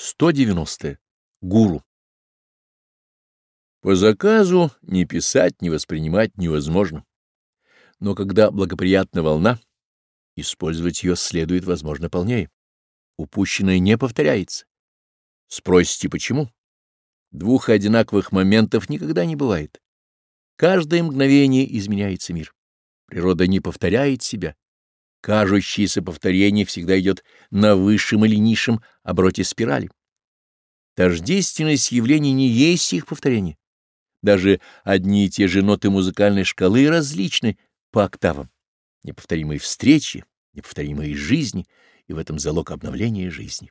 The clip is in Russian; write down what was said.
190. Гуру. По заказу не писать, не воспринимать невозможно. Но когда благоприятна волна, использовать ее следует, возможно, полнее. Упущенное не повторяется. Спросите, почему? Двух одинаковых моментов никогда не бывает. Каждое мгновение изменяется мир. Природа не повторяет себя, Кажущееся повторение всегда идет на высшем или низшем обороте спирали. Тождественность явлений не есть их повторение. Даже одни и те же ноты музыкальной шкалы различны по октавам. Неповторимые встречи, неповторимые жизни, и в этом залог обновления жизни.